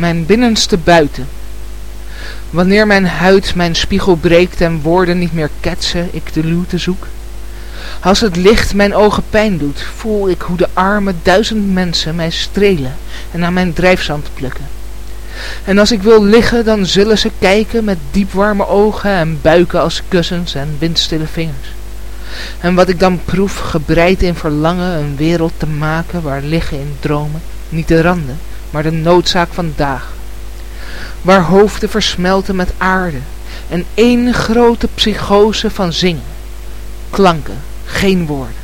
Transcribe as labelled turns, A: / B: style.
A: mijn binnenste buiten. Wanneer mijn huid mijn spiegel breekt en woorden niet meer ketsen, ik de luwte zoek. Als het licht mijn ogen pijn doet, voel ik hoe de arme duizend mensen mij strelen en aan mijn drijfzand plukken. En als ik wil liggen, dan zullen ze kijken met diepwarme ogen en buiken als kussens en windstille vingers. En wat ik dan proef, gebreid in verlangen een wereld te maken waar liggen in dromen, niet de randen, maar de noodzaak van dagen. Waar hoofden versmelten met aarde en één grote psychose van zingen. Klanken, geen woorden.